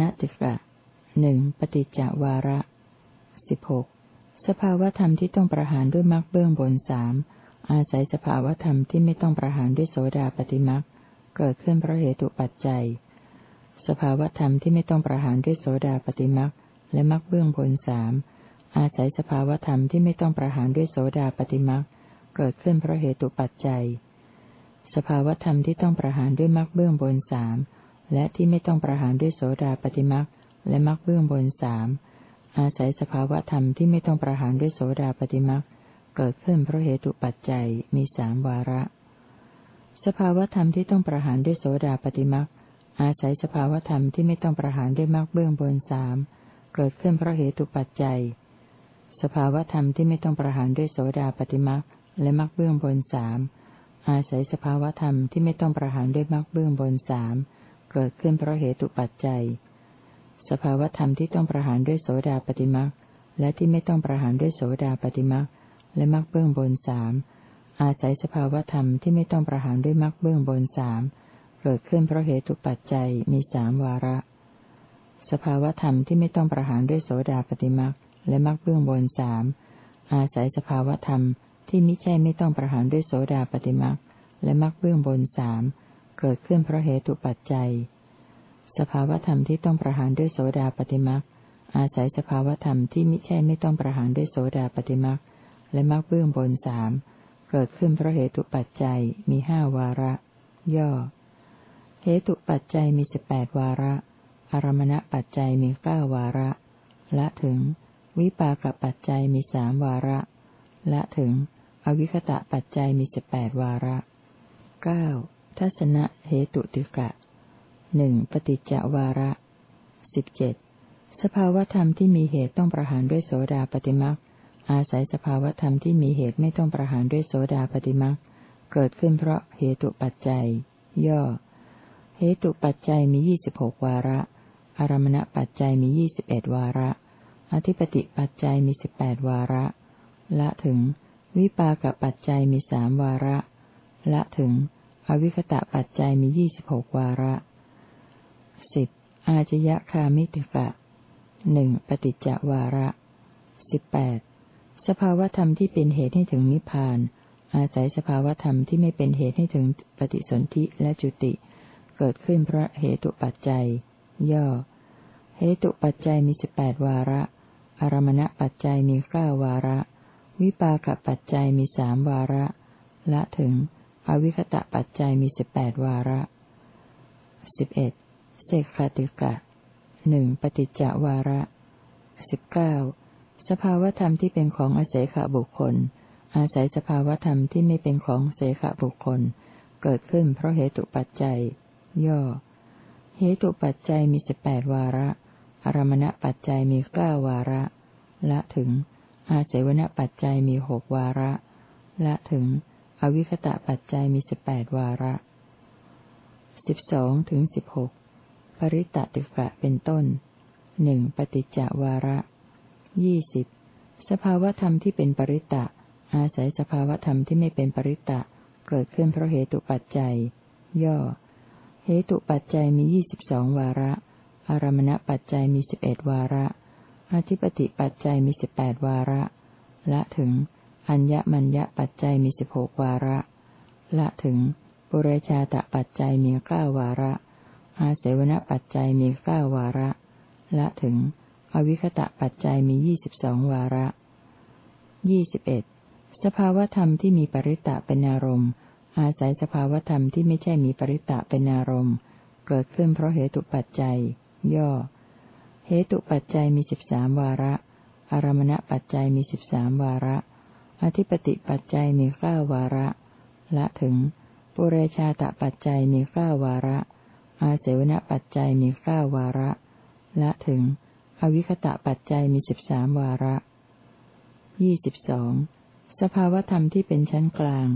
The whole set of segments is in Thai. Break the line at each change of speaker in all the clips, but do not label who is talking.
นติกะหนึ่งปฏิจจวาระสิบหกสภาวธรรมที่ต้องประหารด้วยมรรคเบื้องบนสามอาศัยสภาวธรรมที่ไม่ต้องประหารด้วยโสดาปฏิมรรคเกิดขึ้นเพราะเหตุปัจจัย สภาวธรรมที่ไม่ต้องประหารด้วยโสดาปฏิมรรคและมรรคเบื้องบนสามอาศัยสภาวธรรมที่ไม่ต้องประหารด้วยโสดาปฏิมรรคเกิดขึ้นเพราะเหตุปัจจัย สภาวธรรมที่ต้องประหารด้วยมรรคเบื้องบนสาม และที่ไม่ต้องประหารด้วยโสดาปฏิมรรคและมรรคเบื้องบนสามอาศัยสภาวธรรมที่ไม่ต้องประหารด้วยโสดาปฏิมักเกิดขึ้นเพราะเหตุปัจจัยมีสามวาระ สภาวธรรมที่ต้องประหารด้วยโสดาปฏิมักอาศัยสภาวธรรมที่ไม่ต้องประหารด้วยมรรคเบื้องบนสามเกิดขึ้นเพราะเหตุปัจจัย สภาวธรรมที่ไม่ต้องประหารด้วยโสดาปฏิมักและมรรคเบื้องบนสามอาศัยสภาวธรรมที่ไม่ต้องประหารด้วยมรรคเบื้องบนสามเเกิดขึ้นเพราะเหตุปัจจัย สภาวธรรมที่ต้องประหารด้วยโสดาปฏิมักและที่ไม่ต้องประหารด้วยโสดาปฏิมักและมักเบื้องบนสามอาศัยสภาวธรรมที่ไม่ต้องประหารด้วยมักเบื้องบนสามเกิดขึ้นเพราะเหตุปัจจัยมีสามวาระ สภาวธรรมที่ไม่ต้องประหารด้วยโสดาปฏิมักและมักเบื้องบนสามอาศัยสภาวธรรมที่มิใช่ไม่ต้องประหารด้วยโสดาปฏิมักและมักเบื้องบนสาม เกิดขึ้นเพราะเหตุปัจจัย สภาวธรรมที่ต้องประหารด้วยโสดาปฏิมักอาศัยสภาวธรรมที่มิใช่ไม่ต้องประหารด้วยโสดาปฏิมักและมักเบื้องบนสามเกิดขึ้นเพราะเหตุปัจจัยมีห้าวาระ ย่อ เหตุปัจจัยมีสิบแปดวาระ อารมณปัจจัยมีเก้าวาระ ละถึง วิปากปัจจัยมีสามวาระ ละถึง อวิคตะปัจจัยมีสิบแปดวาระเก้า ทัศนะเหตุติกะหนึ่งปฏิจจวาระสิบเจ็ดสภาวธรรมที่มีเหตุต้องประหารด้วยโสดาปฏิมักอาศัยสภาวธรรมที่มีเหตุไม่ต้องประหารด้วยโสดาปฏิมักเกิดขึ้นเพราะเหตุปัจจัย ย่อ เหตุปัจจัยมียี่สิบหกวาระ อารมณปัจจัยมียี่สิบเอ็ดวาระ อธิปติปัจจัยมีสิบแปดวาระ ละถึง วิปากปัจจัยมีสามวาระ ละถึง อวิคตะปัจจัยมียี่สิบหกวาระสิบอาจยะคามิติกะหนึ่งปฏิจจวาระสิบแปดสภาวธรรมที่เป็นเหตุให้ถึงนิพพาน อาศัยสภาวธรรมที่ไม่เป็นเหตุให้ถึงปฏิสนธิและจุติ เกิดขึ้นเพราะเหตุปัจจัย ย่อ เหตุปัจจัยมีสิบแปดวาระ อารมณปัจจัยมีเก้าวาระ วิปากปัจจัยมีสามวาระ ละถึง อวิคตะปัจจัยมีสิบแปดวาระสิบเอ็ดเสกขติกะหนึ่งปฏิจจวาระสิบเก้าสภาวธรรมที่เป็นของอาศัยขบุคคล อาศัยสภาวธรรมที่ไม่เป็นของเสขบุคคล เกิดขึ้นเพราะเหตุปัจจัย ย่อ เหตุปัจจัยมีสิบแปดวาระอารมณปัจจัยมีเก้าวาระ ละถึง อาศัยวณปัจจัยมีหกวาระ ละถึง อวิคตะปัจจัยมีสิบแปดวาระสิบสองถึงสิบหกปริตติกะเป็นต้นหนึ่งปฏิจจวาระยี่สิบสภาวธรรมที่เป็นปริตะ อาศัยสภาวธรรมที่ไม่เป็นปริตะ เกิดขึ้นเพราะเหตุปัจจัย ย่อ เหตุปัจจัยมียี่สิบสองวาระ อารมณปัจจัยมีสิบเอ็ดวาระ อธิปติปัจจัยมีสิบแปดวาระ ละถึง อัญญมัญญปัจจัยมีสิบหกวาระ ละถึง ปุเรชาตปัจจัยมีเก้าวาระ อาเสวนปัจจัยมีเก้าวาระ ละถึง อวิคตะปัจจัยมียี่สิบสองวาระยี่สิบเอ็ดสภาวธรรมที่มีปริตะเป็นอารมณ์ อาศัยสภาวธรรมที่ไม่ใช่มีปริตะเป็นอารมณ์ เกิดขึ้นเพราะเหตุปัจจัย ย่อ เหตุปัจจัยมีสิบสามวาระ อารมณปัจจัยมีสิบสามวาระ อธิปติปัจจัยมีเก้าวาระ ละถึง ปุเรชาตปัจจัยมีเก้าวาระ อาเสวนปัจจัยมีเก้าวาระ ละถึง อวิคตะปัจจัยมีสิบสามวาระยี่สิบสองสภาวธรรมที่เป็นชั้นกลาง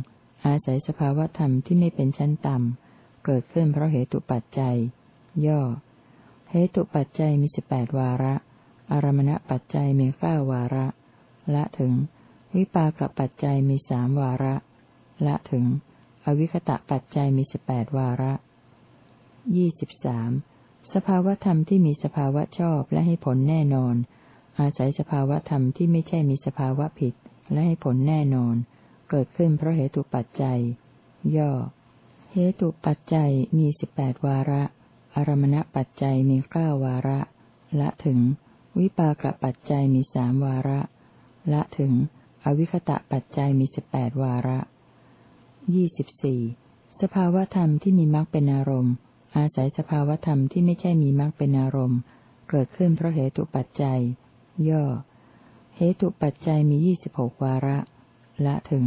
อาศัยสภาวธรรมที่ไม่เป็นชั้นต่ำ เกิดขึ้นเพราะเหตุปัจจัย ย่อ เหตุปัจจัยมีสิบแปดวาระ อารมณปัจจัยมีเก้าวาระ ละถึง วิปากปัจจัยมีสามวาระ ละถึง อวิคตะปัจจัยมีสิบแปดวาระยี่สิบสามสภาวธรรมที่มีสภาวะชอบและให้ผลแน่นอน อาศัยสภาวธรรมที่ไม่ใช่มีสภาวะผิด และให้ผลแน่นอน เกิดขึ้นเพราะเหตุปัจจัย ย่อ เหตุปัจจัยมีสิบแปดวาระ อารมณปัจจัยมีเก้าวาระ ละถึง วิปากปัจจัยมีสามวาระ ละถึง อวิคตะปัจจัยมีสิบแปดวาระยี่สิบสี่สภาวธรรมที่มีมรรคเป็นอารมณ์ อาศัยสภาวธรรมที่ไม่ใช่มีมรรคเป็นอารมณ์ เกิดขึ้นเพราะเหตุปัจจัย ย่อ เหตุปัจจัยมียี่สิบหกวาระ ละถึง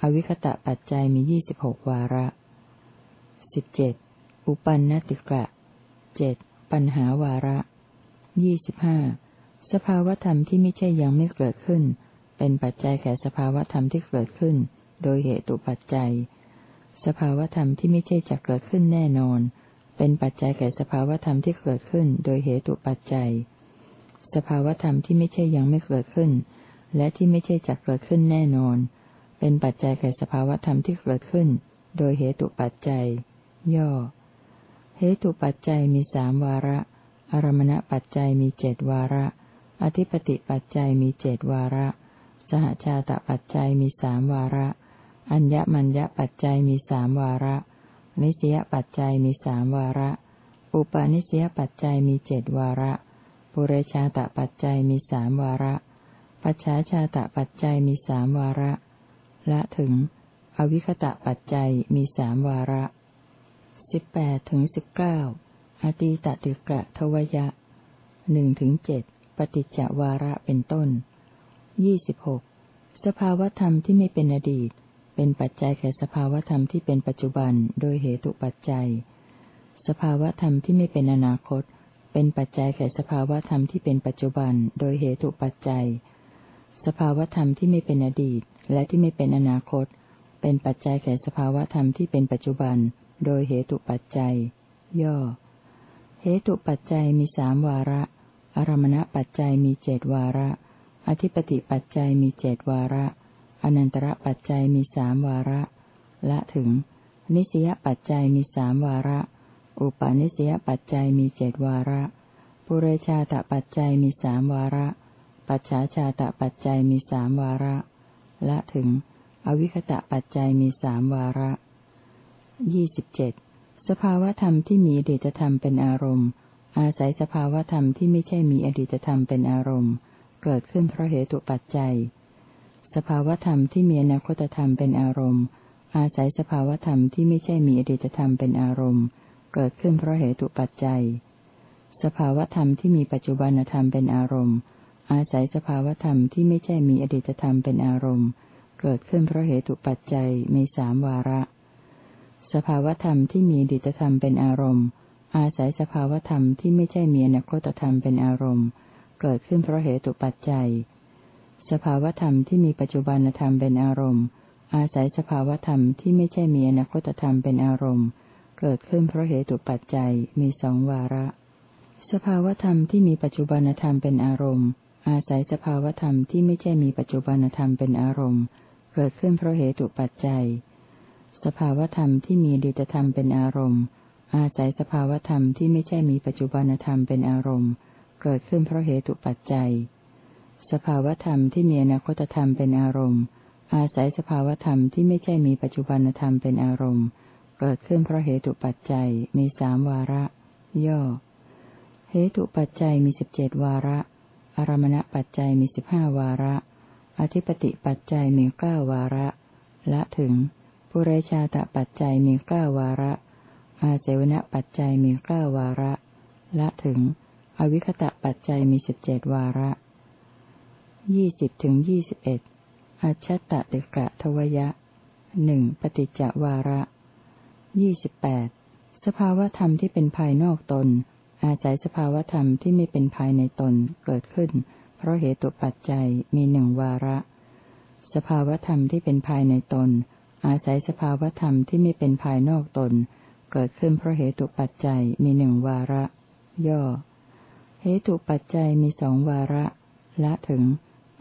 อวิคตะปัจจัยมียี่สิบหกวาระสิบเจ็ดอุปันนติกะเจ็ดปัญหาวาระยี่สิบห้าสภาวธรรมที่ไม่ใช่ยังไม่เกิดขึ้น เป็นปัจจัยแก่สภาวธรรมที่เกิดขึ้น โดยเหตุปัจจัย สภาวธรรมที่ไม่ใช่จะเกิดขึ้นแน่นอน เป็นปัจจัยแก่สภาวธรรมที่เกิดขึ้น โดยเหตุปัจจัย สภาวธรรมที่ไม่ใช่ยังไม่เกิดขึ้น และที่ไม่ใช่จะเกิดขึ้นแน่นอน เป็นปัจจัยแก่สภาวธรรมที่เกิดขึ้น โดยเหตุปัจจัย ย่อ เหตุปัจจัยมีสามวาระ อารมณปัจจัยมีเจดวาระ อธิปติปัจจัยมีเจดวาระ สหชาตปัจจัยมีสามวาระ อัญญมัญญปัจจัยมีสามวาระ นิสยปัจจัยมีสามวาระ อุปาณิสยปัจจัยมีเจดวาระ ปุเรชาตปัจจัยมีสามวาระ ปัจฉาชาตปัจจัยมีสามวาระ ละถึง อวิคตะปัจจัยมีสามวาระสิบแปดถึงสิบเก้าอตีตติกะทวยะหนึ่งถึงเจ็ดปฏิจจวาระเป็นต้น ยี่สิบหกสภาวธรรมที่ไม่เป็นอดีต เป็นปัจจัยแก่สภาวธรรมที่เป็นปัจจุบัน โดยเหตุปัจจัย สภาวธรรมที่ไม่เป็นอนาคต เป็นปัจจัยแก่สภาวธรรมที่เป็นปัจจุบัน โดยเหตุปัจจัย สภาวธรรมที่ไม่เป็นอดีต และที่ไม่เป็นอนาคต เป็นปัจจัยแก่สภาวธรรมที่เป็นปัจจุบัน โดยเหตุปัจจัย ย่อ เหตุปัจจัยมีสามวาระ อารมณปัจจัยมีเจดวาระ อธิปติปัจจัยมีเจดวาระ อนันตระปัจจัยมีสามวาระ ละถึง นิสยปัจจัยมีสามวาระ อุปาณิสยปัจจัยมีเจดวาระ ปุเรชาตปัจจัยมีสามวาระ ปัจฉาชาตปัจจัยมีสามวาระ ละถึง อวิคตะปัจจัยมีสามวาระยี่สิบเจ็ดสภาวธรรมที่มีอดีตธรรมเป็นอารมณ์ อาศัยสภาวธรรมที่ไม่ใช่มีอดีตธรรมเป็นอารมณ์ เกิดขึ้นเพราะเหตุปัจจัย สภาวธรรมที่มีอนาคตธรรมเป็นอารมณ์ อาศัยสภาวธรรมที่ไม่ใช่มีอดีตธรรมเป็นอารมณ์ เกิดขึ้นเพราะเหตุปัจจัย สภาวธรรมที่มีปัจจุบันธรรมเป็นอารมณ์ อาศัยสภาวธรรมที่ไม่ใช่มีอดีตธรรมเป็นอารมณ์ เกิดขึ้นเพราะเหตุปัจจัยมีสามวาระ สภาวธรรมที่มีอดิตธรรมเป็นอารมณ์ อาศัยสภาวธรรมที่ไม่ใช่มีอนาคตธรรมเป็นอารมณ์ เกิดขึ้นเพราะเหตุปัจจัย สภาวธรรมที่มีปัจจุบันธรรมเป็นอารมณ์ อาศัยสภาวธรรมที่ไม่ใช่มีอนาคตธรรมเป็นอารมณ์ เกิดขึ้นเพราะเหตุปัจจัยมีสองวาระ สภาวธรรมที่มีปัจจุบันธรรมเป็นอารมณ์ อาศัยสภาวธรรมที่ไม่ใช่มีปัจจุบันธรรมเป็นอารมณ์ เกิดขึ้นเพราะเหตุปัจจัย สภาวธรรมที่มีดิตธรรมเป็นอารมณ์อาศัยสภาวธรรมที่ไม่ใช่มีปัจจุบันธรรมเป็นอารมณ์ เกิดขึ้นเพราะเหตุปัจจัย สภาวธรรมที่มีอนาคตธรรมเป็นอารมณ์ อาศัยสภาวธรรมที่ไม่ใช่มีปัจจุบันธรรมเป็นอารมณ์ เกิดขึ้นเพราะเหตุปัจจัยมีสามวาระ ย่อ เหตุปัจจัยมีสิบเจ็ดวาระ อารมณปัจจัยมีสิบห้าวาระ อธิปติปัจจัยมีเก้าวาระ ละถึงปุเรชาตปัจจัยมีเก้าวาระ อาเสวณปัจจัยมีเก้าวาระ ละถึง อวิคตะปัจจัยมีสิบเจ็ดวาระยี่สิบถึงยี่สิบเอ็ดอัชตะติกะทวยะหนึ่งปฏิจจวาระยี่สิบแปดสภาวธรรมที่เป็นภายนอกตน อาศัยสภาวธรรมที่ไม่เป็นภายในตนเกิดขึ้น เพราะเหตุปัจจัยมีหนึ่งวาระ สภาวธรรมที่เป็นภายในตน อาศัยสภาวธรรมที่ไม่เป็นภายนอกตน เกิดขึ้นเพราะเหตุปัจจัยมีหนึ่งวาระ ย่อ เหตุปัจจัยมีสองวาระ ละถึง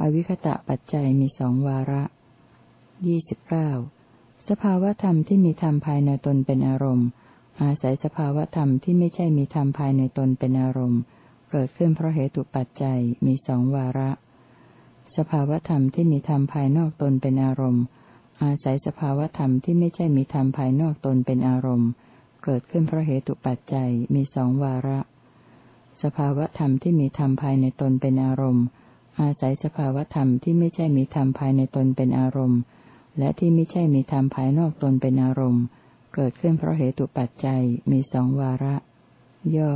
อวิคตะปัจจัยมีสองวาระยี่สิบเก้าสภาวธรรมที่มีธรรมภายในตนเป็นอารมณ์ อาศัยสภาวธรรมที่ไม่ใช่มีธรรมภายในตนเป็นอารมณ์ เกิดขึ้นเพราะเหตุปัจจัยมีสองวาระ สภาวธรรมที่มีธรรมภายนอกตนเป็นอารมณ์ อาศัยสภาวธรรมที่ไม่ใช่มีธรรมภายนอกตนเป็นอารมณ์ เกิดขึ้นเพราะเหตุปัจจัยมีสองวาระ สภาวธรรมที่มีธรรมภายในตนเป็นอารมณ์ อาศัยสภาวธรรมที่ไม่ใช่มีธรรมภายในตนเป็นอารมณ์ และที่ไม่ใช่มีธรรมภายนอกตนเป็นอารมณ์ เกิดขึ้นเพราะเหตุปัจจัยมีสองวาระ ย่อ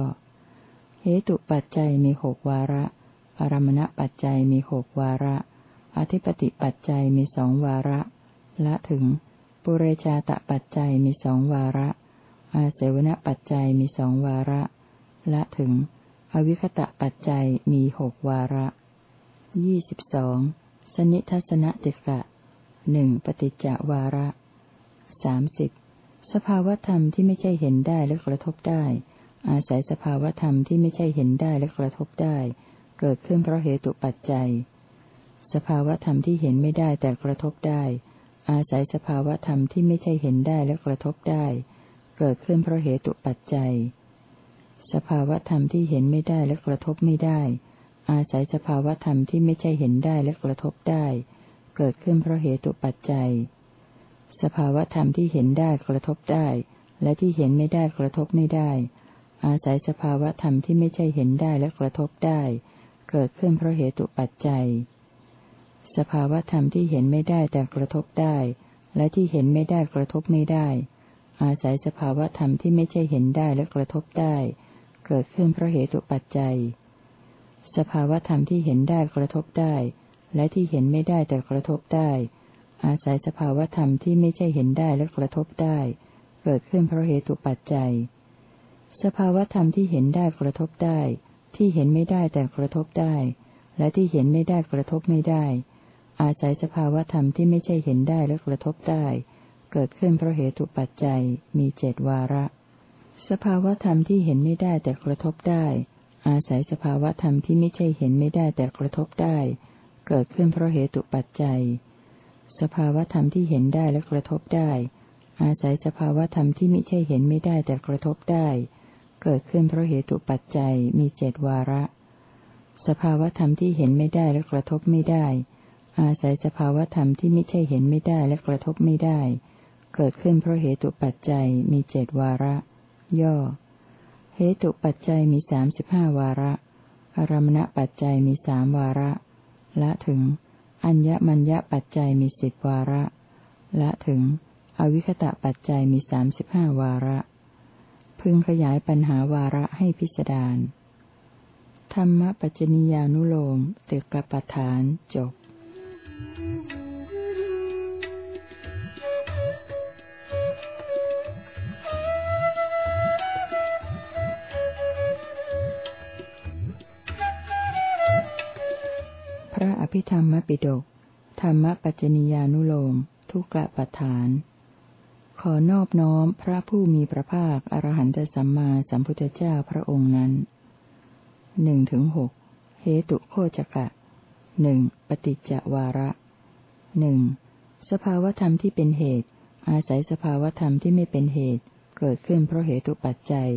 เหตุปัจจัยมีหกวาระอารมณปัจจัยมีหกวาระ อธิปติปัจจัยมีสองวาระ ละถึง ปุเรชาตปัจจัยมีสองวาระ อาเสวนปัจจัยมีสองวาระ ละถึง อวิคตะปัจจัยมีหกวาระยี่สิบสองสนิทัศนติกะหนึ่งปฏิจจวาระสามสิบสภาวธรรมที่ไม่ใช่เห็นได้และกระทบได้ อาศัยสภาวธรรมที่ไม่ใช่เห็นได้และกระทบได้ เกิดขึ้นเพราะเหตุปัจจัย สภาวธรรมที่เห็นไม่ได้แต่กระทบได้ อาศัยสภาวธรรมที่ไม่ใช่เห็นได้และกระทบได้ เกิดขึ้นเพราะเหตุปัจจัย สภาวธรรมที่เห็นไม่ได้และกระทบไม่ได้ อาศัยสภาวธรรมที่ไม่ใช่เห็นได้และกระทบได้ เกิดขึ้นเพราะเหตุปัจจัย สภาวธรรมที่เห็นได้กระทบได้ และที่เห็นไม่ได้กระทบไม่ได้ อาศัยสภาวธรรมที่ไม่ใช่เห็นได้และกระทบได้ เกิดขึ้นเพราะเหตุปัจจัย สภาวธรรมที่เห็นไม่ได้แต่กระทบได้ และที่เห็นไม่ได้กระทบไม่ได้อาศัยสภาวธรรมที่ไม่ใช่เห็นได้และกระทบได้ เกิดขึ้นเพราะเหตุปัจจัย สภาวธรรมที่เห็นได้กระทบได้ และที่เห็นไม่ได้แต่กระทบได้ อาศัยสภาวธรรมที่ไม่ใช่เห็นได้และกระทบได้ เกิดขึ้นเพราะเหตุปัจจัย สภาวธรรมที่เห็นได้กระทบได้ ที่เห็นไม่ได้แต่กระทบได้ และที่เห็นไม่ได้กระทบไม่ได้ อาศัยสภาวธรรมที่ไม่ใช่เห็นได้และกระทบได้ เกิดขึ้นเพราะเหตุปัจจัยมีเจดวาระ สภาวธรรมที่เห็นไม่ได้แต่กระทบได้ อาศัยสภาวธรรมที่ไม่ใช่เห็นไม่ได้แต่กระทบได้ เกิดขึ้นเพราะเหตุปัจจัย สภาวธรรมที่เห็นได้และกระทบได้ อาศัยสภาวธรรมที่ไม่ใช่เห็นไม่ได้แต่กระทบได้ เกิดขึ้นเพราะเหตุปัจจัยมีเจดวาระ สภาวธรรมที่เห็นไม่ได้และกระทบไม่ได้ อาศัยสภาวธรรมที่ไม่ใช่เห็นไม่ได้และกระทบไม่ได้ เกิดขึ้นเพราะเหตุปัจจัยมีเจดวาระ ย่อ เหตุปัจจัยมีสามสิบห้าวาระ อารมณปัจจัยมีสามวาระ ละถึง อัญญมัญญปัจจัยมีสิบวาระและถึง อวิคตะปัจจัยมีสามสิบห้าวาระ พึงขยายปัญหาวาระให้พิสดาร ธรรมปัจจนิยานุโลมตึกประฐานจบระ ภิธรรมปิฎกธรรมปัจจนิยานุโลม ทุกกะปัฏฐาน ขอนอบน้อมพระผู้มีพระภาคอรหันตสัมมาสัมพุทธเจ้าพระองค์นั้นหนึ่งถึงหกเหตุโคจกะหนึ่งปฏิจจวาระหนึ่งสภาวธรรมที่เป็นเหตุ อาศัยสภาวธรรมที่ไม่เป็นเหตุ เกิดขึ้นเพราะเหตุปัจจัย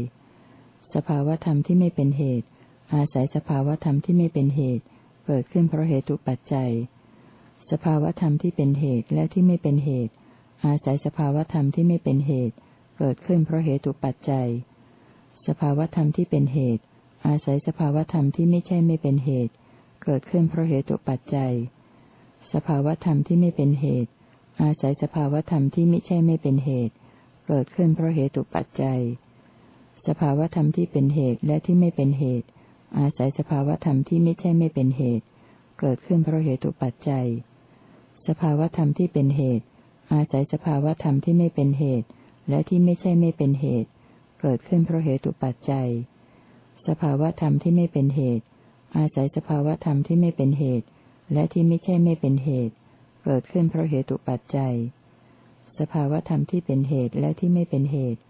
สภาวธรรมที่ไม่เป็นเหตุ อาศัยสภาวธรรมที่ไม่เป็นเหตุเเกิดขึ้นเพราะเหตุปัจจัย สภาวธรรมที่เป็นเหตุและที่ไม่เป็นเหตุ อาศัยสภาวธรรมที่ไม่เป็นเหตุ เกิดขึ้นเพราะเหตุปัจจัย สภาวธรรมที่เป็นเหตุ อาศัยสภาวธรรมที่ไม่ใช่ไม่เป็นเหตุ เกิดขึ้นเพราะเหตุปัจจัย สภาวธรรมที่ไม่เป็นเหตุ อาศัยสภาวธรรมที่ไม่ใช่ไม่เป็นเหตุ เกิดขึ้นเพราะเหตุปัจจัย สภาวธรรมที่เป็นเหตุและที่ไม่เป็นเหตุ อาศัยสภาวธรรมที่ไม่ใช่ไม่เป็นเหตุ เกิดขึ้นเพราะเหตุปัจจัย สภาวธรรมที่เป็นเหตุ อาศัยสภาวธรรมที่ไม่เป็นเหตุ และที่ไม่ใช่ไม่เป็นเหตุ เกิดขึ้นเพราะเหตุปัจจัย สภาวธรรมที่ไม่เป็นเหตุ อาศัยสภาวธรรมที่ไม่เป็นเหตุ และที่ไม่ใช่ไม่เป็นเหตุ เกิดขึ้นเพราะเหตุปัจจัย สภาวธรรมที่เป็นเหตุและที่ไม่เป็นเหตุ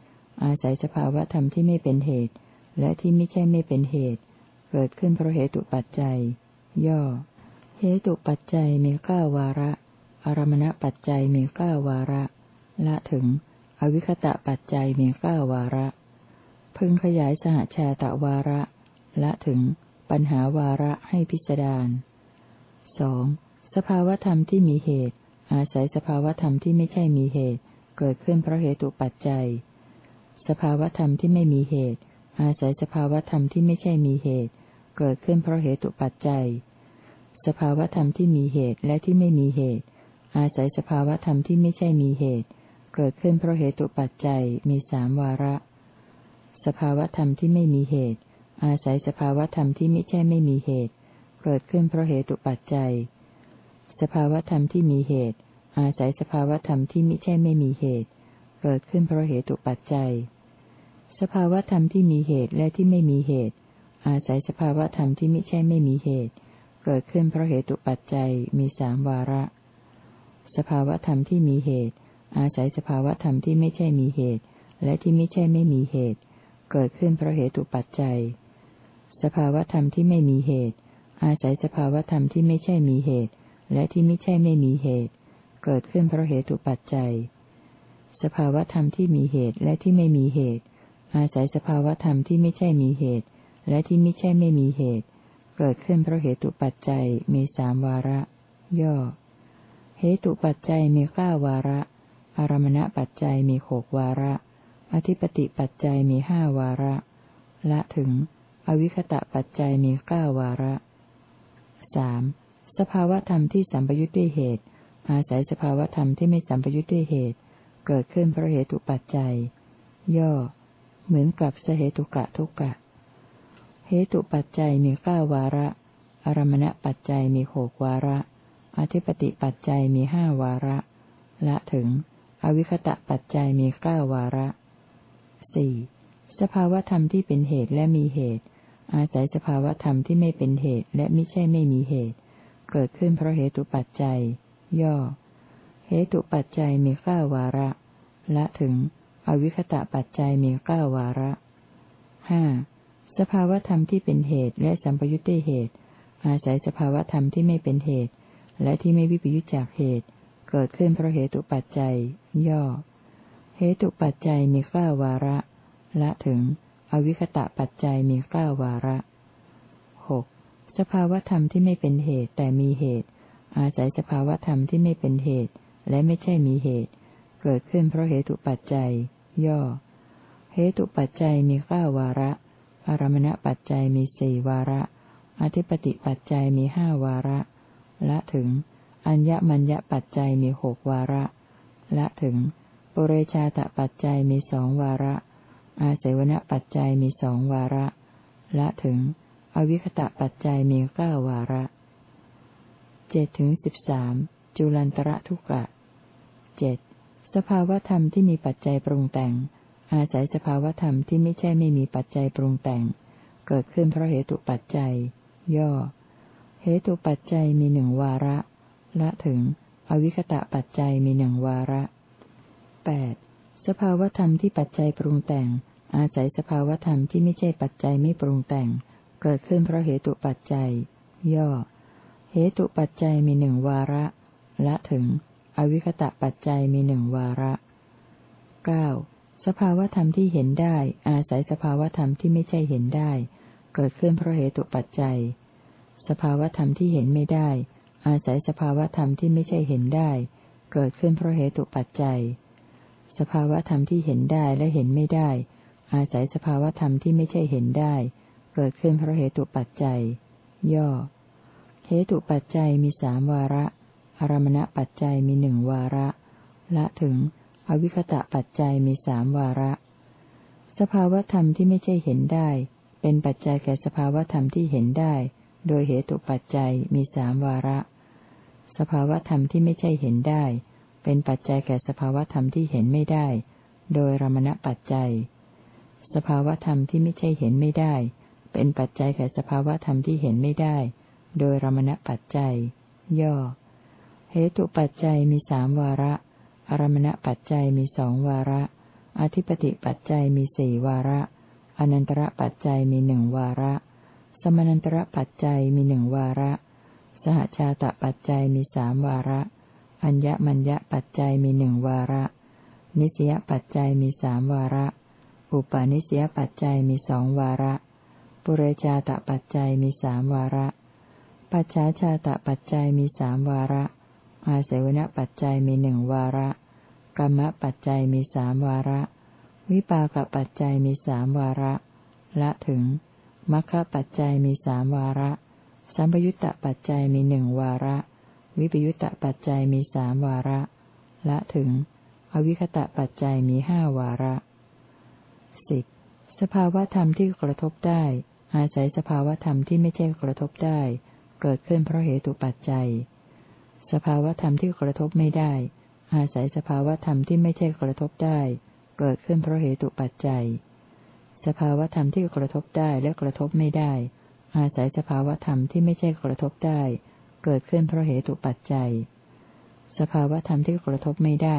อาศัยสภาวธรรมที่ไม่เป็นเหตุ และที่ไม่ใช่ไม่เป็นเหตุ เกิดขึ้นเพราะเหตุปัจจัย ย่อ เหตุปัจจัยมีเก้าวาระ อารมณปัจจัยมีเก้าวาระ ละถึง อวิคตะปัจจัยมีเก้าวาระ พึงขยายสหชาตะวาระ ละถึง ปัญหาวาระให้พิจารณาสองสภาวธรรมที่มีเหตุ อาศัยสภาวธรรมที่ไม่ใช่มีเหตุ เกิดขึ้นเพราะเหตุปัจจัย สภาวธรรมที่ไม่มีเหตุ อาศัยสภาวธรรมที่ไม่ใช่มีเหตุ เกิดขึ้นเพราะเหตุปัจจัย สภาวธรรมที่มีเหตุและที่ไม่มีเหตุ อาศัยสภาวธรรมที่ไม่ใช่มีเหตุ เกิดขึ้นเพราะเหตุปัจจัยมีสามวาระ สภาวธรรมที่ไม่มีเหตุ อาศัยสภาวธรรมที่ไม่ใช่ไม่มีเหตุ เกิดขึ้นเพราะเหตุปัจจัย สภาวธรรมที่มีเหตุ อาศัยสภาวธรรมที่ไม่ใช่ไม่มีเหตุ เกิดขึ้นเพราะเหตุปัจจัย สภาวธรรมที่มีเหตุและที่ไม่มีเหตุ อาศัยสภาวธรรมที่ไม่ใช่ไม่มีเหตุ เกิดขึ้นเพราะเหตุปัจจัยมีสามวาระ สภาวธรรมที่มีเหตุ อาศัยสภาวธรรมที่ไม่ใช่มีเหตุ และที่ไม่ใช่ไม่มีเหตุ เกิดขึ้นเพราะเหตุปัจจัย สภาวธรรมที่ไม่มีเหตุ อาศัยสภาวธรรมที่ไม่ใช่มีเหตุ และที่ไม่ใช่ไม่มีเหตุ เกิดขึ้นเพราะเหตุปัจจัย สภาวธรรมที่มีเหตุและที่ไม่มีเหตุ อาศัยสภาวธรรมที่ไม่ใช่มีเหตุ และที่ไม่ใช่ไม่มีเหตุ เกิดขึ้นเพราะเหตุปัจจัยมีสามวาระ ย่อ เหตุปัจจัยมีข้าวาระ อารมณปัจจัยมีหกวาระ อธิปติปัจจัยมีห้าวาระ ละถึง อวิคตะปัจจัยมีเก้าวาระสามสภาวธรรมที่สัมปยุทธ์ด้วยเหตุ อาศัยสภาวธรรมที่ไม่สัมปยุทธ์ด้วยเหตุ เกิดขึ้นเพราะเหตุปัจจัย ย่อ เหมือนกับสเหตุกะทุกะ เหตุปัจจัยมีเก้าวาระ อารมณปัจจัยมีหกวาระ อธิปติปัจจัยมีห้าวาระ ละถึง อวิคตะปัจจัยมีเก้าวาระสี่สภาวธรรมที่เป็นเหตุและมีเหตุ อาศัยสภาวธรรมที่ไม่เป็นเหตุและไม่ใช่ไม่มีเหตุ เกิดขึ้นเพราะเหตุปัจจัย ย่อ เหตุปัจจัยมีเก้าวาระ ละถึง อวิคตะปัจจัยมีเก้าวาระห้าสภาวธรรมที่เป็นเหตุและสัมปยุตได้เหตุ อาศัยสภาวธรรมที่ไม่เป็นเหตุ และที่ไม่วิปยุจจากเหตุ เกิดขึ้นเพราะเหตุปัจจัย ย่อ เหตุปัจจัยมีเก้าวาระ ละถึง อวิคตะปัจจัยมีเก้าวาระหกสภาวธรรมที่ไม่เป็นเหตุแต่มีเหตุ อาศัยสภาวธรรมที่ไม่เป็นเหตุ และไม่ใช่มีเหตุ เกิดขึ้นเพราะเหตุปัจจัย ย่อ เหตุปัจจัยมีข้าวาระ อารมณปัจจัยมีสี่วาระ อธิปติปัจจัยมีห้าวาระ ละถึง อัญญมัญญปัจจัยมีหกวาระ ละถึง ปุเรชาตปัจจัยมีสองวาระ อาศัยวณปัจจัยมีสองวาระ ละถึง อวิคตะปัจจัยมีเก้าวาระเจ็ดถึงสิบสามจุลันตระทุกะเจ็ด สภาวธรรมที่มีปัจจัยปรุงแต่ง อาศัยสภาวธรรมที่ไม่ใช่ไม่มีปัจจัยปรุงแต่ง เกิดขึ้นเพราะเหตุปัจจัย ย่อ เหตุปัจจัยมีหนึ่งวาระ ละถึง อวิคตะปัจจัยมีหนึ่งวาระแปดสภาวธรรมที่ปัจจัยปรุงแต่ง อาศัยสภาวธรรมที่ไม่ใช่ปัจจัยไม่ปรุงแต่ง เกิดขึ้นเพราะเหตุปัจจัย ย่อ เหตุปัจจัยมีหนึ่งวาระ ละถึง อวิคตะปัจจัยมีหนึ่งวาระเก้าสภาวธรรมที่เห็นได้ อาศัยสภาวธรรมที่ไม่ใช่เห็นได้ เกิดขึ้นเพราะเหตุปัจจัย สภาวธรรมที่เห็นไม่ได้ อาศัยสภาวธรรมที่ไม่ใช่เห็นได้ เกิดขึ้นเพราะเหตุปัจจัย สภาวธรรมที่เห็นได้และเห็นไม่ได้ อาศัยสภาวธรรมที่ไม่ใช่เห็นได้ เกิดขึ้นเพราะเหตุปัจจัย ย่อเหตุปัจจัยมีสามวาระ อารมณปัจจัยมีหนึ่งวาระ ละถึง อวิคตะปัจจัยมีสามวาระ สภาวธรรมที่ไม่ใช่เห็นได้ เป็นปัจจัยแก่สภาวธรรมที่เห็นได้ โดยเหตุปัจจัยมีสามวาระ สภาวธรรมที่ไม่ใช่เห็นได้ เป็นปัจจัยแก่สภาวธรรมที่เห็นไม่ได้ โดยรมณปัจจัย สภาวธรรมที่ไม่ใช่เห็นไม่ได้ เป็นปัจจัยแก่สภาวธรรมที่เห็นไม่ได้ โดยรมณปัจจัย ย่อ เหตุปัจจัยมีสามวาระ อารมณปัจจัยมีสองวาระ อธิปติปัจจัยมีสี่วาระ อนันตระปัจจัยมีหนึ่งวาระ สมนันตระปัจจัยมีหนึ่งวาระ สหชาตปัจจัยมีสามวาระ อัญญมัญญปัจจัยมีหนึ่งวาระ นิสยปัจจัยมีสามวาระ อุปาณิสยปัจจัยมีสองวาระ ปุเรชาตปัจจัยมีสามวาระ ปัจฉาชาตปัจจัยมีสามวาระ อาเสวนปัจจัยมีหนึ่งวาระ กรรมปัจจัยมีสามวาระ วิปากปัจจัยมีสามวาระ ละถึงมัคคะปัจจัยมีสามวาระ สัมปยุตตปัจจัยมีหนึ่งวาระ วิปยุตตปัจจัยมีสามวาระ ละถึง อวิคตะปัจจัยมีห้าวาระสิบสภาวธรรมที่กระทบได้ อาศัยสภาวธรรมที่ไม่ใช่กระทบได้ เกิดขึ้นเพราะเหตุปัจจัย สภาวธรรมที่กระทบไม่ได้ อาศัยสภาวธรรมที่ไม่ใช่กระทบได้ เกิดขึ้นเพราะเหตุปัจจัย สภาวธรรมที่กระทบได้และกระทบไม่ได้ อาศัยสภาวธรรมที่ไม่ใช่กระทบได้ เกิดขึ้นเพราะเหตุปัจจัย สภาวธรรมที่กระทบไม่ได้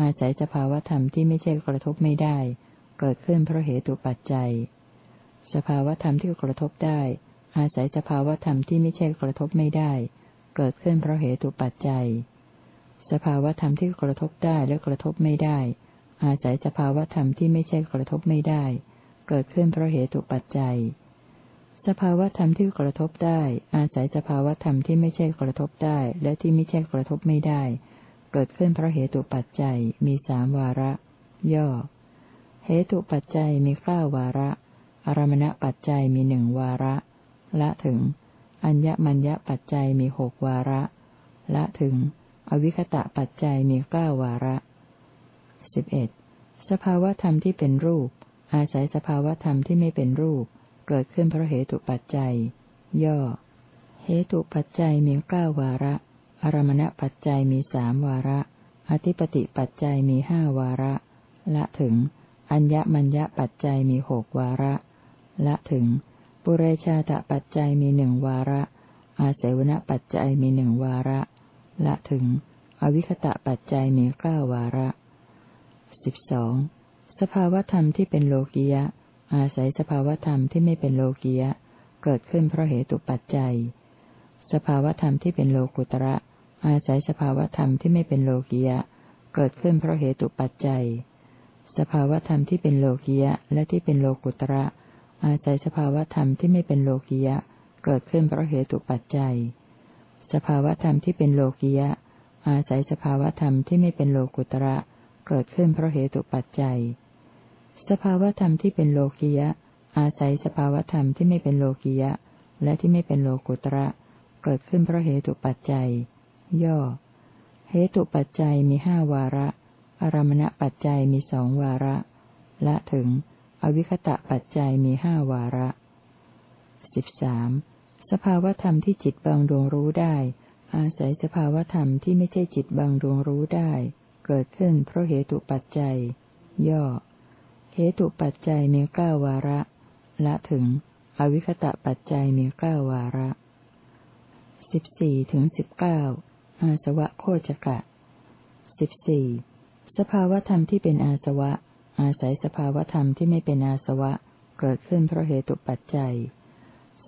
อาศัยสภาวธรรมที่ไม่ใช่กระทบไม่ได้ เกิดขึ้นเพราะเหตุปัจจัย สภาวธรรมที่กระทบได้ อาศัยสภาวธรรมที่ไม่ใช่กระทบไม่ได้ เกิดขึ้นเพราะเหตุปัจจัย สภาวธรรมที่กระทบได้และกระทบไม่ได้ อาศัยสภาวธรรมที่ไม่ใช่กระทบไม่ได้ เกิดขึ้นเพราะเหตุปัจจัย สภาวธรรมที่กระทบได้ อาศัยสภาวธรรมที่ไม่ใช่กระทบได้ และที่ไม่ใช่กระทบไม่ได้ เกิดขึ้นเพราะเหตุปัจจัยมีสามวาระ ย่อ เหตุปัจจัยมีเก้าวาระอารมณปัจจัยมีหนึ่งวาระ ละถึง อัญญมัญญปัจจัยมีหกวาระ ละถึง อวิคตะปัจจัยมีเก้าวาระสิบเอ็ดสภาวธรรมที่เป็นรูป อาศัยสภาวธรรมที่ไม่เป็นรูป เกิดขึ้นเพราะเหตุปัจจัย ย่อ เหตุปัจจัยมีเก้าวาระ อารมณปัจจัยมีสามวาระ อธิปติปัจจัยมีห้าวาระ ละถึง อัญญมัญญปัจจัยมีหกวาระ ละถึง ปุเรชาตปัจจัยมีหนึ่งวาระ อาเสวนปัจจัยมีหนึ่งวาระ ละถึง อวิคตะปัจจัยมีเก้าวาระสิบสองสภาวธรรมที่เป็นโลกียะ อาศัยสภาวธรรมที่ไม่เป็นโลกียะ เกิดขึ้นเพราะเหตุปัจจัย สภาวธรรมที่เป็นโลกุตระ อาศัยสภาวธรรมที่ไม่เป็นโลกียะ เกิดขึ้นเพราะเหตุปัจจัย สภาวธรรมที่เป็นโลกียะและที่เป็นโลกุตระ อาศัยสภาวธรรมที่ไม่เป็นโลกียะ เกิดขึ้นเพราะเหตุปัจจัย สภาวธรรมที่เป็นโลกียะ อาศัยสภาวธรรมที่ไม่เป็นโลกุตระ เกิดขึ้นเพราะเหตุปัจจัย สภาวธรรมที่เป็นโลกียะ อาศัยสภาวธรรมที่ไม่เป็นโลกียะ และที่ไม่เป็นโลกุตระ เกิดขึ้นเพราะเหตุปัจจัย ย่อ เหตุปัจจัยมีห้าวาระอารมณปัจจัยมีสองวาระ ละถึง อวิคตะปัจจัยมีห้าวาระสิบสามสภาวธรรมที่จิตบางดวงรู้ได้ อาศัยสภาวธรรมที่ไม่ใช่จิตบางดวงรู้ได้ เกิดขึ้นเพราะเหตุปัจจัย ย่อ เหตุปัจจัยมีเก้าวาระ ละถึง อวิคตะปัจจัยมีเก้าวาระสิบสี่ถึงสิบเก้าอาสวะโคจกะสิบสี่สภาวธรรมที่เป็นอาสวะ อาศัยสภาวธรรมที่ไม่เป็นอาสวะ เกิดขึ้นเพราะเหตุปัจจัย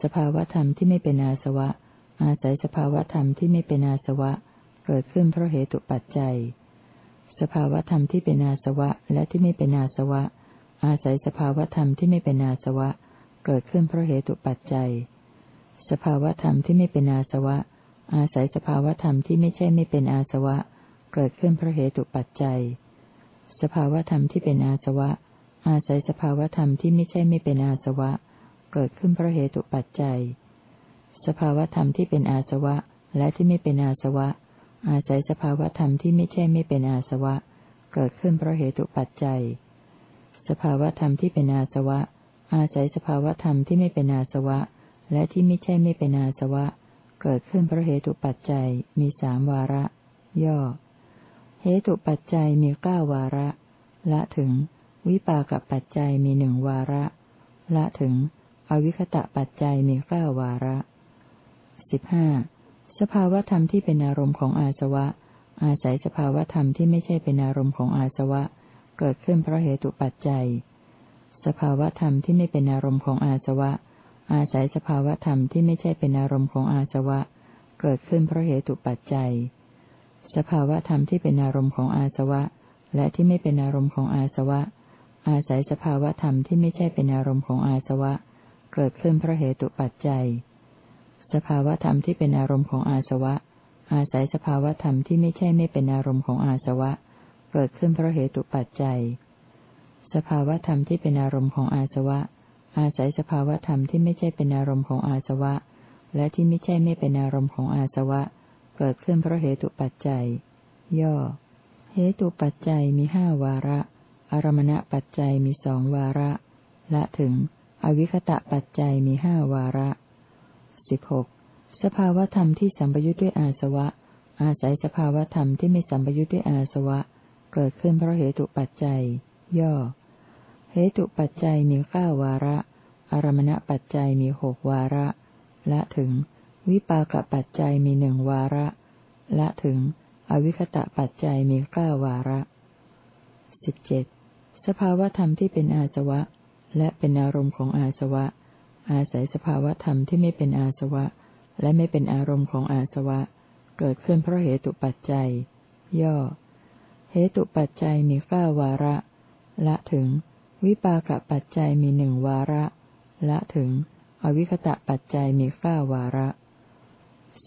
สภาวธรรมที่ไม่เป็นอาสวะ อาศัยสภาวธรรมที่ไม่เป็นอาสวะ เกิดขึ้นเพราะเหตุปัจจัย สภาวธรรมที่เป็นอาสวะและที่ไม่เป็นอาสวะ อาศัยสภาวธรรมที่ไม่เป็นอาสวะ เกิดขึ้นเพราะเหตุปัจจัย สภาวธรรมที่ไม่เป็นอาสวะ อาศัยสภาวธรรมที่ไม่ใช่ไม่เป็นอาสวะ เกิดขึ้นเพราะเหตุปัจจัย สภาวธรรมที่เป็นอาสวะ อาศัยสภาวธรรมที่ไม่ใช่ไม่เป็นอาสวะ เกิดขึ้นเพราะเหตุปัจจัย สภาวธรรมที่เป็นอาสวะและที่ไม่เป็นอาสวะ อาศัยสภาวธรรมที่ไม่ใช่ไม่เป็นอาสวะ เกิดขึ้นเพราะเหตุปัจจัย สภาวธรรมที่เป็นอาสวะ อาศัยสภาวธรรมที่ไม่เป็นอาสวะ และที่ไม่ใช่ไม่เป็นอาสวะ เกิดขึ้นเพราะเหตุปัจจัยมีสามวาระ ย่อ เหตุปัจจัยมีเก้าวาระ ละถึง วิปากปัจจัยมีหนึ่งวาระ ละถึง อวิคตะปัจจัยมีเก้าวาระสิบห้าสภาวธรรมที่เป็นอารมณ์ของอาสวะ อาศัยสภาวธรรมที่ไม่ใช่เป็นอารมณ์ของอาสวะ เกิดขึ้นเพราะเหตุปัจจัย สภาวธรรมที่ไม่เป็นอารมณ์ของอาสวะ อาศัยสภาวธรรมที่ไม่ใช่เป็นอารมณ์ของอาสวะ เกิดขึ้นเพราะเหตุปัจจัย สภาวะธรรมที่เป็นอารมณ์ของอาสวะ และที่ไม่เป็นอารมณ์ของอาสวะ อาศัยสภาวะธรรมที่ไม่ใช่เป็นอารมณ์ของอาสวะ เกิดขึ้นเพราะเหตุปัจจัย สภาวะธรรมที่เป็นอารมณ์ของอาสวะ อาศัยสภาวะธรรมที่ไม่ใช่ไม่เป็นอารมณ์ของอาสวะ เกิดขึ้นเพราะเหตุปัจจัย สภาวะธรรมที่เป็นอารมณ์ของอาสวะ อาศัยสภาวะธรรมที่ไม่ใช่เป็นอารมณ์ของอาสวะ และที่ไม่ใช่ไม่เป็นอารมณ์ของอาสวะเเกิดขึ้นเพราะเหตุปัจจัย ย่อ เหตุปัจจัยมีห้าวาระ อารมณปัจจัยมีสองวาระ ละถึง อวิคตะปัจจัยมีห้าวาระสิบหกสภาวธรรมที่สัมปยุทธ์ด้วยอาสวะ อาศัยสภาวธรรมที่ไม่สัมปยุทธ์ด้วยอาสวะ เกิดขึ้นเพราะเหตุปัจจัย ย่อ เหตุปัจจัยมีเก้าวาระ อารมณปัจจัยมีหกวาระ ละถึง วิปากปัจจัยมีหนึ่งวาระ ละถึง อวิคตะปัจจัยมีเก้าวาระสิบเจ็ดสภาวธรรมที่เป็นอาสวะ และเป็นอารมณ์ของอาสวะ อาศัยสภาวธรรมที่ไม่เป็นอาสวะ และไม่เป็นอารมณ์ของอาสวะ เกิดขึ้นเพราะเหตุปัจจัย ย่อ เหตุปัจจัยมีเก้าวาระ ละถึง วิปากปัจจัยมีหนึ่งวาระ ละถึง อวิคตะปัจจัยมีเก้าวาระ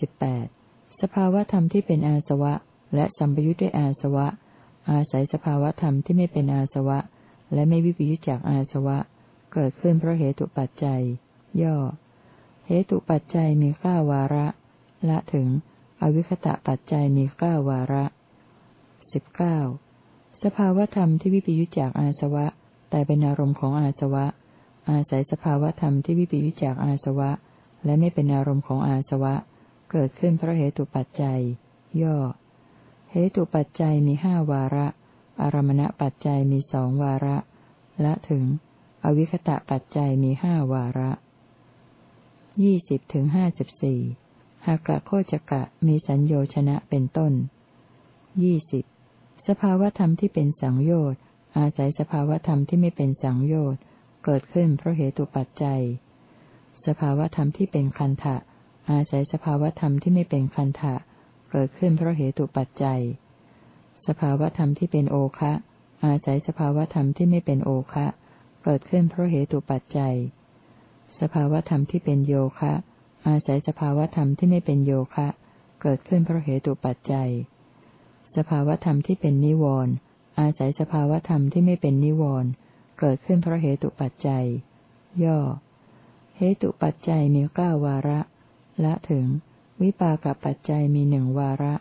สิบแปดสภาวธรรมที่เป็นอาสวะ และสัมปยุทธ์ด้วยอาสวะ อาศัยสภาวธรรมที่ไม่เป็นอาสวะ และไม่วิปยุจจากอาสวะ เกิดขึ้นเพราะเหตุปัจจัย ย่อ เหตุปัจจัยมีข้าวาระ ละถึง อวิคตะปัจจัยมีข้าวาระสิบเก้าสภาวธรรมที่วิปยุจจากอาสวะ แต่เป็นอารมณ์ของอาสวะ อาศัยสภาวธรรมที่วิปยุจจากอาสวะ และไม่เป็นอารมณ์ของอาสวะ เกิดขึ้นเพราะเหตุปัจจัย ย่อ เหตุปัจจัยมีห้าวาระ อารมณปัจจัยมีสองวาระและถึง อวิคตะปัจจัยมีห้าวาระ ยี่สิบถึงห้าสิบสี่หากะโคจกะมีสัญโยชนะเป็นต้น ยี่สิบ สภาวธรรมที่เป็นสังโยชน์ อาศัยสภาวธรรมที่ไม่เป็นสังโยชน์ เกิดขึ้นเพราะเหตุปัจจัย สภาวธรรมที่เป็นคันทะ อาศัยสภาวธรรมที่ไม่เป็นคันทะเกิดขึ้นเพราะเหตุปัจจัย สภาวธรรมที่เป็นโอคะอาศัยสภาวธรรมที่ไม่เป็นโอคะเกิดขึ้นเพราะเหตุปัจจัย สภาวธรรมที่เป็นโยคะ อาศัยสภาวธรรมที่ไม่เป็นโยคะ เกิดขึ้นเพราะเหตุปัจจัย สภาวธรรมที่เป็นนิวรณ์อาศัยสภาวธรรมที่ไม่เป็นนิวรณ์เกิดขึ้นเพราะเหตุปัจจัย ย่อ เหตุปัจจัยมีเก้าวาระ ละถึง วิปากปัจจัยมีหนึ่งวาระ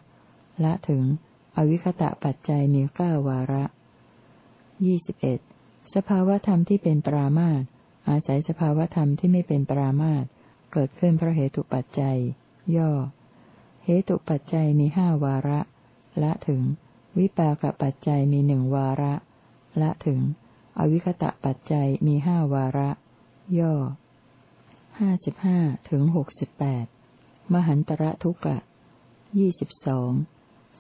ละถึง อวิคตะปัจจัยมีเก้าวาระยี่สิบเอ็ดสภาวธรรมที่เป็นปรามาตอาศัยสภาวธรรมที่ไม่เป็นปรามาตเกิดขึ้นเพราะเหตุปัจจัย ย่อ เหตุปัจจัยมีห้าวาระ ละถึง วิปากปัจจัยมีหนึ่งวาระ ละถึง อวิคตะปัจจัยมีห้าวาระ ย่อ ห้าสิบห้าถึงหกสิบแปดมหันตระทุกะยี่สิบสอง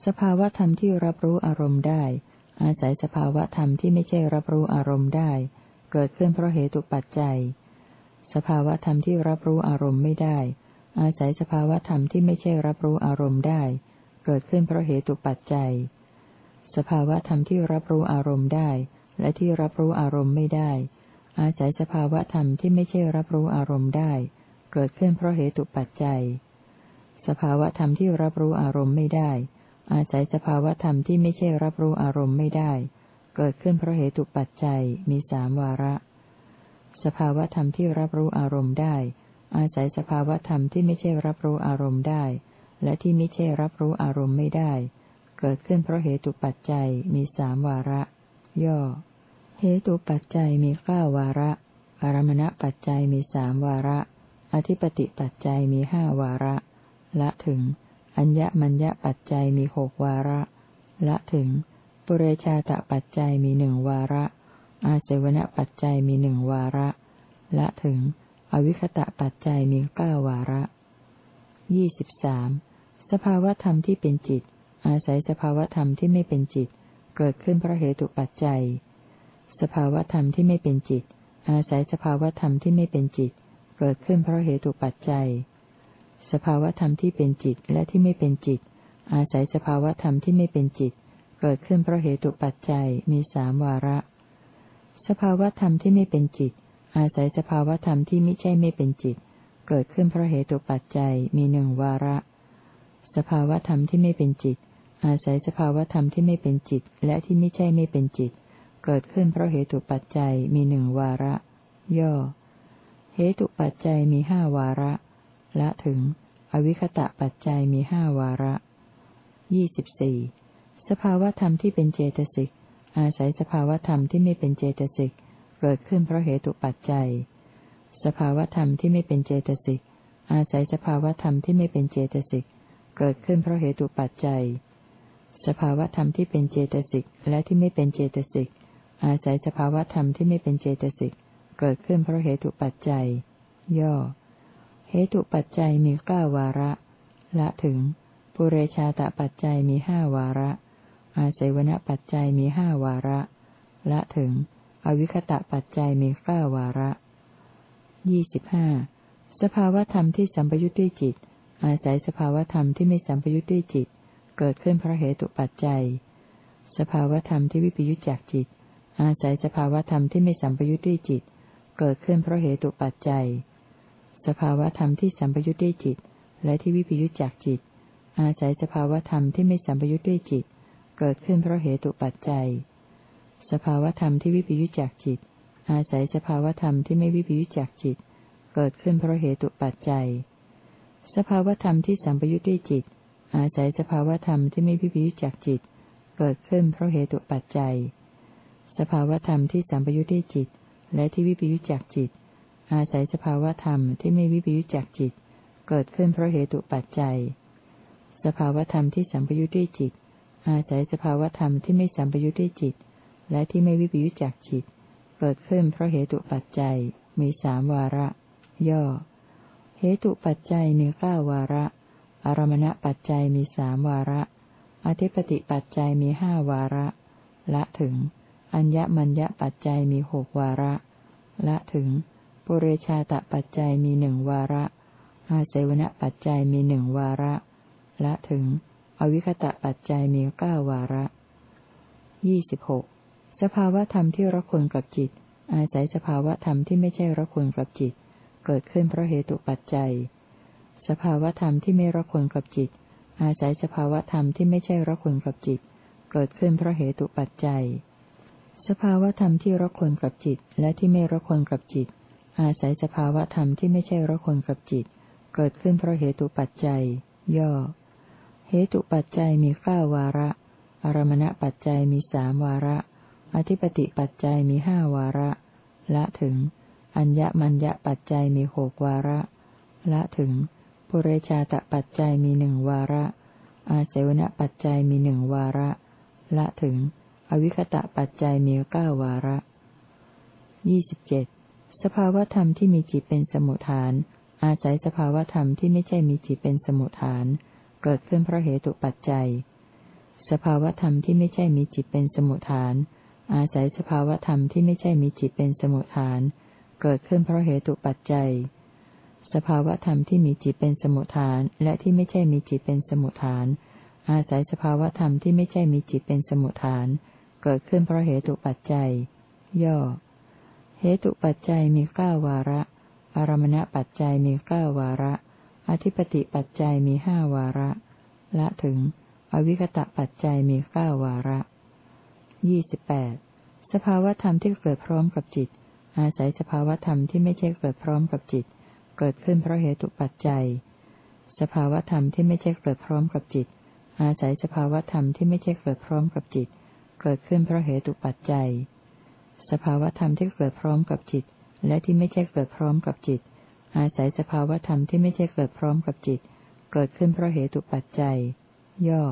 สภาวธรรมที่รับรู้อารมณ์ได้ อาศัยสภาวธรรมที่ไม่ใช่รับรู้อารมณ์ได้ เกิดขึ้นเพราะเหตุปัจจัย สภาวธรรมที่รับรู้อารมณ์ไม่ได้ อาศัยสภาวธรรมที่ไม่ใช่รับรู้อารมณ์ได้ เกิดขึ้นเพราะเหตุปัจจัย สภาวธรรมที่รับรู้อารมณ์ได้ และที่รับรู้อารมณ์ไม่ได้ อาศัยสภาวะธรรมที่ไม่ใช่รับรู้อารมณ์ได้ เกิดขึ้นเพราะเหตุปัจจัย สภาวะธรรมที่รับรู้อารมณ์ไม่ได้ อาศัยสภาวะธรรมที่ไม่ใช่รับรู้อารมณ์ไม่ได้ เกิดขึ้นเพราะเหตุปัจจัยมีสามวาระ สภาวะธรรมที่รับรู้อารมณ์ได้ อาศัยสภาวะธรรมที่ไม่ใช่รับรู้อารมณ์ได้ และที่ไม่ใช่รับรู้อารมณ์ไม่ได้ เกิดขึ้นเพราะเหตุปัจจัยมีสามวาระ ย่อ เหตุปัจจัยมีเก้าวาระ อารมณปัจจัยมีสามวาระ อธิปติปัจจัยมีห้าวาระ ละถึง อัญญมัญญปัจจัยมีหกวาระ ละถึง ปุเรชาตปัจจัยมีหนึ่งวาระ อาเสวนปัจจัยมีหนึ่งวาระ ละถึง อวิคตะปัจจัยมีเก้าวาระยี่สิบสามสภาวธรรมที่เป็นจิต อาศัยสภาวธรรมที่ไม่เป็นจิต เกิดขึ้นเพราะเหตุปัจจัย สภาวธรรมที่ไม่เป็นจิต อาศัยสภาวธรรมที่ไม่เป็นจิต เกิดขึ้นเพราะเหตุปัจจัย สภาวธรรมที่เป็นจิตและที่ไม่เป็นจิต อาศัยสภาวธรรมที่ไม่เป็นจิต เกิดขึ้นเพราะเหตุปัจจัยมีสามวาระ สภาวธรรมที่ไม่เป็นจิต อาศัยสภาวธรรมที่ไม่ใช่ไม่เป็นจิต เกิดขึ้นเพราะเหตุปัจจัยมีหนึ่งวาระ สภาวธรรมที่ไม่เป็นจิต อาศัยสภาวธรรมที่ไม่เป็นจิต และที่ไม่ใช่ไม่เป็นจิตเเกิดขึ้นเพราะเหตุปัจจัยมีหนึ่งวาระ ย่อ เหตุปัจจัยมีห้าวาระ ละถึง อวิคตะปัจจัยมีห้าวาระยี่สิบสี่สภาวธรรมที่เป็นเจตสิก อาศัยสภาวธรรมที่ไม่เป็นเจตสิก เกิดขึ้นเพราะเหตุปัจจัย สภาวธรรมที่ไม่เป็นเจตสิก อาศัยสภาวธรรมที่ไม่เป็นเจตสิก เกิดขึ้นเพราะเหตุปัจจัย สภาวธรรมที่เป็นเจตสิกและที่ไม่เป็นเจตสิก อาศัยสภาวธรรมที่ไม่เป็นเจตสิกเกิดขึ้นเพราะเหตุปัจจัย ย่อ เหตุปัจจัยมีเก้าวาระ ละถึง ปุเรชาตปัจจัยมีห้าวาระ อาศัยวณปัจจัยมีห้าวาระ ละถึง อวิคตะปัจจัยมีเก้าวาระยี่สิบห้าสภาวธรรมที่สัมปยุทธ์ด้วยจิต อาศัยสภาวธรรมที่ไม่สัมปยุทธ์ด้วยจิต เกิดขึ้นเพราะเหตุปัจจัย สภาวธรรมที่วิปยุทธจากจิต อาศัยสภาวธรรมที่ไม่สัมปยุทธ์ด้วยจิต เกิดขึ้นเพราะเหตุปัจจัย สภาวธรรมที่สัมปยุทธ์ด้วยจิต และที่วิปยุทธจากจิต อาศัยสภาวธรรมที่ไม่สัมปยุทธ์ด้วยจิต เกิดขึ้นเพราะเหตุปัจจัย สภาวธรรมที่วิปยุทธจากจิต อาศัยสภาวธรรมที่ไม่วิปยุทธจากจิต เกิดขึ้นเพราะเหตุปัจจัย สภาวธรรมที่สัมปยุทธ์ด้วยจิต อาศัยสภาวธรรมที่ไม่วิปยุทธจากจิต เกิดขึ้นเพราะเหตุปัจจัย สภาวธรรมที่สัมปยุทธ์ด้วยจิต และที่วิปยุทธจากจิต อาศัยสภาวธรรมที่ไม่วิปยุทธจากจิต เกิดขึ้นเพราะเหตุปัจจัย สภาวธรรมที่สัมปยุทธ์ด้วยจิต อาศัยสภาวธรรมที่ไม่สัมปยุทธ์ด้วยจิต และที่ไม่วิปยุทธจากจิต เกิดขึ้นเพราะเหตุปัจจัย มีสามวาระ ย่อ เหตุปัจจัยมีเก้าวาระ อารมณปัจจัยมีสามวาระ อธิปติปัจจัยมีห้าวาระ ละถึง อัญญมัญญปัจจัยมีหกวาระ ละถึง ปุเรชาตปัจจัยมีหนึ่งวาระ อาศัยวณปัจจัยมีหนึ่งวาระ ละถึง อวิคตะปัจจัยมีเก้าวาระยี่สิบหกสภาวธรรมที่รักคนกับจิต อาศัยสภาวธรรมที่ไม่ใช่รักคนกับจิต เกิดขึ้นเพราะเหตุปัจจัย สภาวธรรมที่ไม่รักคนกับจิต อาศัยสภาวธรรมที่ไม่ใช่รักคนกับจิต เกิดขึ้นเพราะเหตุปัจจัย สภาวธรรมที่รักคนกับจิตและที่ไม่รักคนกับจิต อาศัยสภาวธรรมที่ไม่ใช่รักคนกับจิต เกิดขึ้นเพราะเหตุปัจจัย ย่อ เหตุปัจจัยมีข้าวาระ อารมณปัจจัยมีสามวาระ อธิปติปัจจัยมีห้าวาระ ละถึง อัญญมัญญปัจจัยมีหกวาระ ละถึงปุเรชาตปัจจัยมีหนึ่งวาระ อาเสวนปัจจัยมีหนึ่งวาระ ละถึง อวิคตะปัจจัยมีเก้าวาระยี่สิบเจ็ดสภาวธรรมที่มีจิตเป็นสมุทฐาน อาศัยสภาวธรรมที่ไม่ใช่มีจิตเป็นสมุทฐาน เกิดขึ้นเพราะเหตุปัจจัย สภาวธรรมที่ไม่ใช่มีจิตเป็นสมุทฐาน อาศัยสภาวธรรมที่ไม่ใช่มีจิตเป็นสมุทฐาน เกิดขึ้นเพราะเหตุปัจจัย สภาวธรรมที่มีจิตเป็นสมุทฐาน และที่ไม่ใช่มีจิตเป็นสมุทฐาน อาศัยสภาวธรรมที่ไม่ใช่มีจิตเป็นสมุทฐาน เกิดขึ้นเพราะเหตุปัจจัย ย่อ เหตุปัจจัยมีเก้าวาระ อารมณปัจจัยมีเก้าวาระ อธิปติปัจจัยมีห้าวาระ ละถึง อวิคตะปัจจัยมีเก้าวาระยี่สิบแปดสภาวธรรมที่เกิดพร้อมกับจิต อาศัยสภาวธรรมที่ไม่ใช่เกิดพร้อมกับจิต เกิดขึ้นเพราะเหตุปัจจัย สภาวธรรมที่ไม่ใช่เกิดพร้อมกับจิต อาศัยสภาวธรรมที่ไม่ใช่เกิดพร้อมกับจิต เกิดขึ้นเพราะเหตุปัจจัย สภาวธรรมที่เกิดพร้อมกับจิต และที่ไม่ใช่เกิดพร้อมกับจิต อาศัยสภาวธรรมที่ไม่ใช่เกิดพร้อมกับจิต เกิดขึ้นเพราะเหตุปัจจัย ย่อ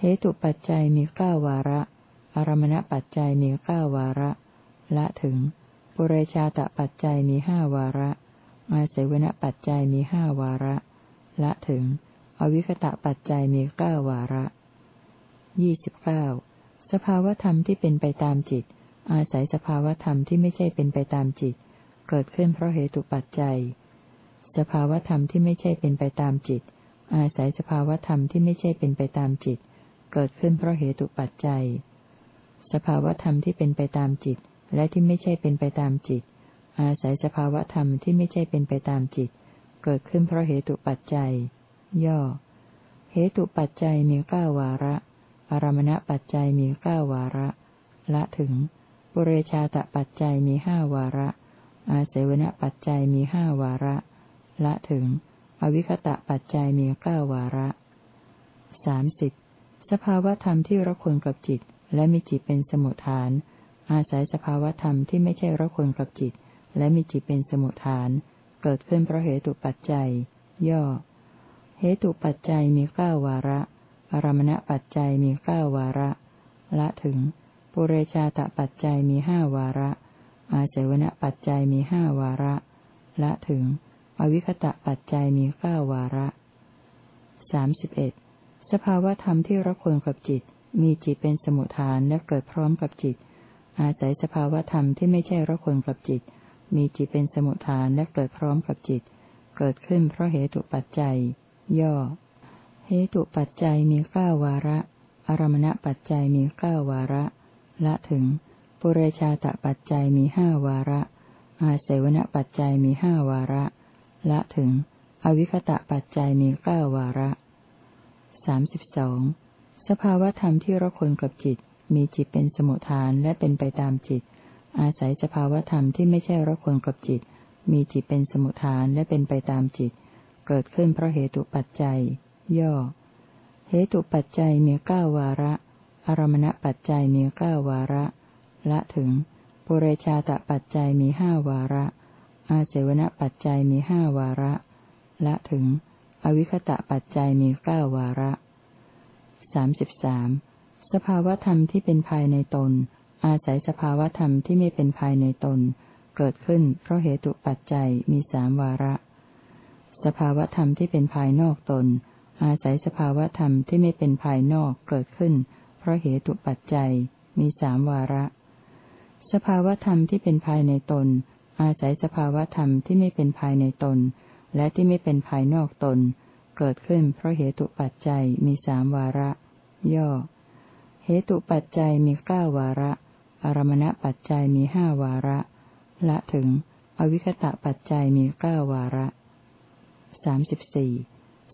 เหตุปัจจัยมีเก้าวาระ อารมณปัจจัยมีเก้าวาระ ละถึง ปุเรชาตปัจจัยมีห้าวาระ อาศัยวณปัจจัยมีห้าวาระ ละถึง อวิคตะปัจจัยมีเก้าวาระยี่สิบเก้า สภาวธรรมที่เป็นไปตามจิต อาศัยสภาวธรรมที่ไม่ใช่เป็นไปตามจิต เกิดขึ้นเพราะเหตุปัจจัย สภาวธรรมที่ไม่ใช่เป็นไปตามจิต อาศัยสภาวธรรมที่ไม่ใช่เป็นไปตามจิต เกิดขึ้นเพราะเหตุปัจจัย สภาวธรรมที่เป็นไปตามจิต และที่ไม่ใช่เป็นไปตามจิต อาศัยสภาวธรรมที่ไม่ใช่เป็นไปตามจิต เกิดขึ้นเพราะเหตุปัจจัย ย่อ เหตุปัจจัยมีเก้าวาระ อารมณปัจจัยมีเก้าวาระ ละถึง ปุเรชาตปัจจัยมีห้าวาระ อาศัยวณปัจจัยมีห้าวาระ ละถึง อวิคตะปัจจัยมีเก้าวาระสามสิบสภาวธรรมที่ระคนกับจิต และมีจิตเป็นสมุทฐาน อาศัยสภาวธรรมที่ไม่ใช่ระคนกับจิต และมีจิตเป็นสมุทฐาน เกิดขึ้นเพราะเหตุปัจจัย ย่อ เหตุปัจจัยมีเก้าวาระ อารมณปัจจัยมีเก้าวาระ ละถึง ปุเรชาตปัจจัยมีห้าวาระ อาศัยวณปัจจัยมีห้าวาระ ละถึง อวิคตะปัจจัยมีเก้าวาระสามสิบเอ็ดสภาวธรรมที่ระคนกับจิต มีจิตเป็นสมุทฐานและเกิดพร้อมกับจิต อาศัยสภาวธรรมที่ไม่ใช่ระคนกับจิต มีจิตเป็นสมุทฐานและเกิดพร้อมกับจิต เกิดขึ้นเพราะเหตุปัจจัย ย่อ เหตุปัจจัยมีเก้าวาระ อารมณปัจจัยมีเก้าวาระ ละถึง ปุเรชาตปัจจัยมีห้าวาระ อาศัยวณปัจจัยมีห้าวาระ ละถึง อวิคตะปัจจัยมีเก้าวาระสามสิบสองสภาวธรรมที่ระคนกับจิต มีจิตเป็นสมุทฐานและเป็นไปตามจิต อาศัยสภาวธรรมที่ไม่ใช่ระคนกับจิต มีจิตเป็นสมุทฐานและเป็นไปตามจิต เกิดขึ้นเพราะเหตุปัจจัย ย่อ เหตุปัจจัยมีเก้าวาระ อารมณปัจจัยมีเก้าวาระ ละถึง ปุเรชาตปัจจัยมีห้าวาระ อาเจวณปัจจัยมีห้าวาระ ละถึง อวิคตะปัจจัยมีเก้าวาระสามสิบสามสภาวธรรมที่เป็นภายในตน อาศัยสภาวธรรมที่ไม่เป็นภายในตน เกิดขึ้นเพราะเหตุปัจจัยมีสามวาระ สภาวธรรมที่เป็นภายนอกตน อาศัยสภาวธรรมที่ไม่เป็นภายนอกเกิดขึ้น เพราะเหตุปัจจัย มีสามวาระ สภาวธรรมที่เป็นภายในตน อาศัยสภาวธรรมที่ไม่เป็นภายในตน และที่ไม่เป็นภายนอกตน เกิดขึ้นเพราะเหตุปัจจัยมีสามวาระ ย่อ เหตุปัจจัยมีเก้าวาระ อารมณปัจจัยมีห้าวาระ ละถึง อวิคตะปัจจัยมีเก้าวาระสามสิบสี่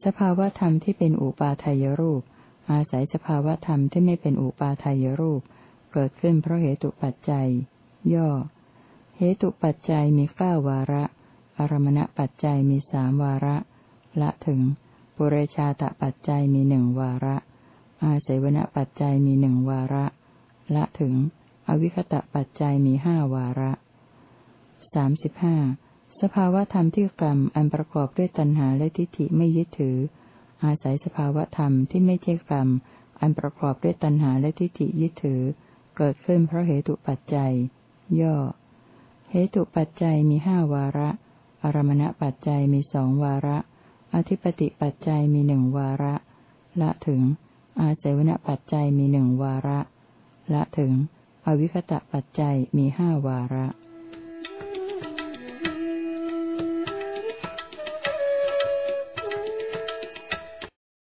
สภาวธรรมที่เป็นอุปาทายรูป อาศัยสภาวธรรมที่ไม่เป็นอุปาทายรูป เกิดขึ้นเพราะเหตุปัจจัย ย่อ เหตุปัจจัยมีเก้าวาระ อารมณปัจจัยมีสามวาระ ละถึงปุเรชาตปัจจัยมีหนึ่งวาระ อาศัยวณปัจจัยมีหนึ่งวาระ ละถึง อวิคตะปัจจัยมีห้าวาระสามสิบห้า สภาวธรรมที่กรรมอันประกอบด้วยตัณหาและทิฏฐิไม่ยึดถือ อาศัยสภาวธรรมที่ไม่ใช่กรรม อันประกอบด้วยตัณหาและทิฏฐิยึดถือ เกิดขึ้นเพราะเหตุปัจจัย ย่อ เหตุปัจจัยมีห้าวาระ อารมณปัจจัยมีสองวาระ อธิปติปัจจัยมีหนึ่งวาระ ละถึง อาเสวนปัจจัยมีหนึ่งวาระ ละถึง อวิคตะปัจจัยมีห้าวาระ